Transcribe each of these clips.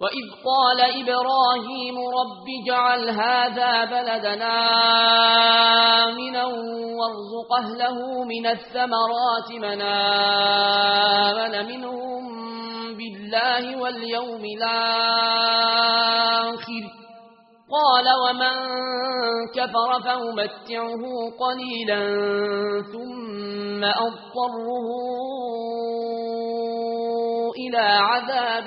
وَإِذْ قَالَ إِبْرَاهِيمُ رَبِّ جَعَلْ هَذَا بَلَدَنَا آمِنًا وَارْزُقْ أَهْلَهُ مِنَ الثَّمَرَاتِ مَنْ آمَنَ مِنْهُمْ بِاللَّهِ وَالْيَوْمِ الْآخِرِ قَالَ وَمَنْ كَفَرَ فَأُمَتِّعُهُ قَلِيلًا ثُمَّ أَضْطَرُّهُ إِلَى عَذَابِ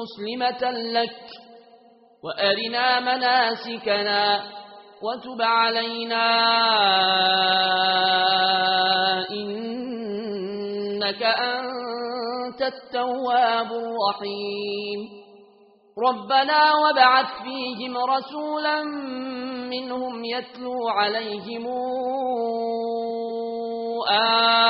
مسلمة لك وأرنا مناسكنا وتب علينا إنك أنت التواب الرحيم ربنا وبعث فيهم رسولا منهم يتلو عليهم آه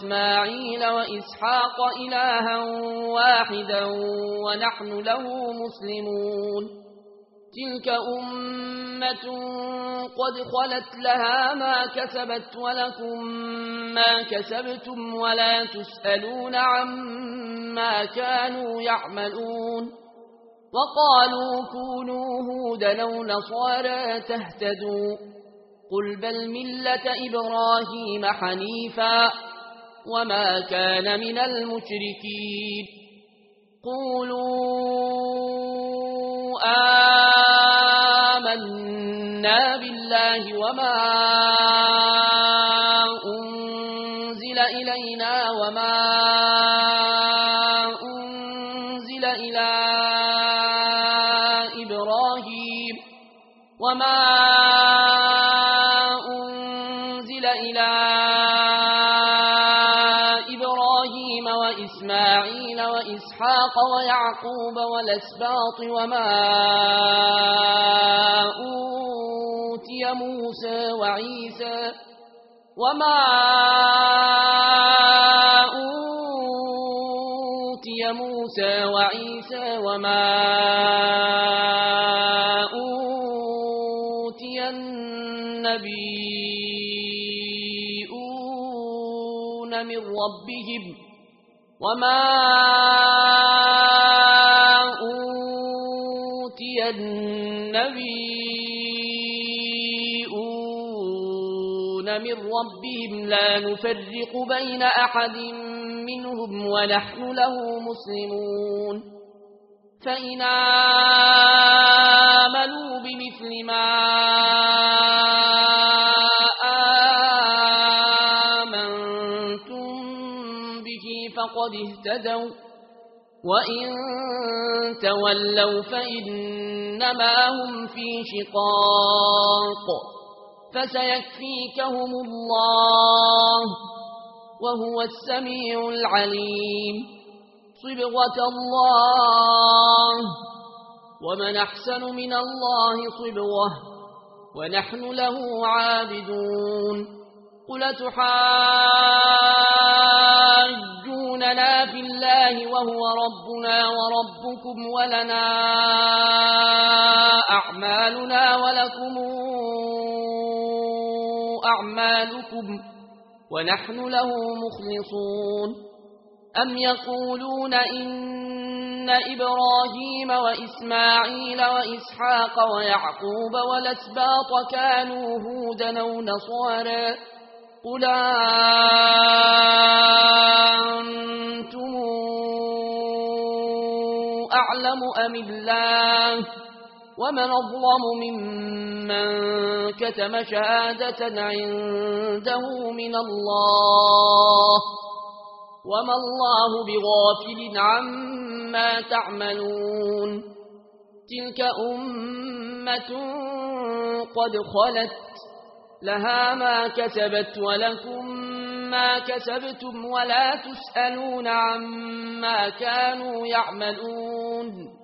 وإسماعيل وإسحاق إلها واحدا ونحن له مسلمون. تلك أمة قد خلت لها ما كسبت ولكم ما كسبتم ولا تسألون عما كانوا يعملون. وقالوا كونوا هودا لو نصارى تهتدوا. قل بل ملة إبراهيم حنيفا. وما كان من المشركين قولوا آمنا بالله وما أنزل إلينا وما أنزل إلى إبراهيم وما أنزل وإسحاق ويعقوب والأسباط وما أوتي موسى وعيسى وما أوتي موسى وعيسى وما أوتي النبيون من ربهم وما أوتي النبيون من ربهم لا نفرق بين أحد منهم ونحن له مسلمون فإن آمنوا بمثل ما فقد اهتدوا وإن تولوا فإنما هم في شقاق فسيكفيكهم الله وهو السميع العليم صبغة الله ومن أحسن من الله صبغه ونحن له عابدون قل تحاق وهو ربنا وربكم ولنا أعمالنا ولكم أعمالكم ونحن له مخلصون. أم يقولون إن إبراهيم وإسماعيل وإسحاق ويعقوب والأسباط كانوا هودا أو نصارا. قل أن يعلم أم الله ومن أظلم ممن كتم شهادة عنده من الله وما الله بغافل عما تعملون تلك أمة قد خلت لها ما كتبت ولكم عما كسبتم ولا تسألون عما كانوا يعملون